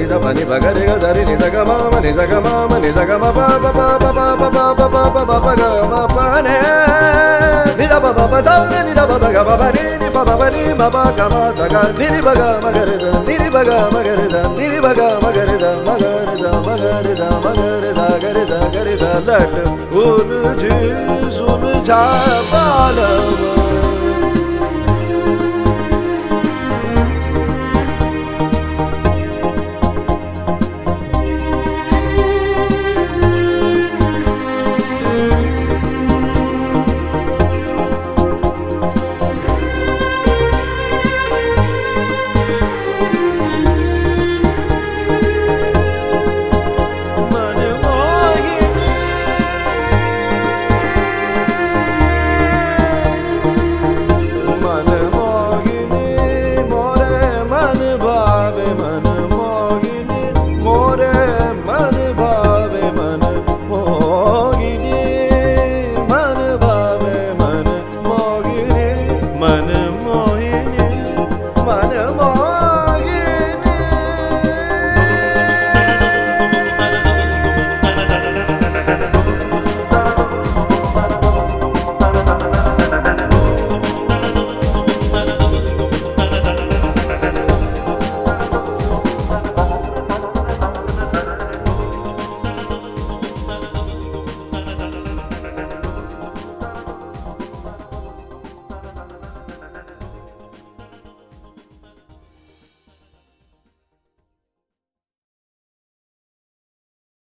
ri da ba ni ba ga ni ga da ri ni ga ma ma ni ga ma ma ni ga ma ba ba ba ba ba ba ba ba ba ba ba ga ma pa ne ni da ba ba ba da ni ni da ba ba ga ba ni ni pa ba ba ni ma ba ga ma sa ga ni ni pa ga ma ga re da ni ni pa ga ma ga re da ni ni pa ga ma ga re da ma ga re da ma ga re da ma ga re da ga re da ga re da lat ulu ji sum cha pa la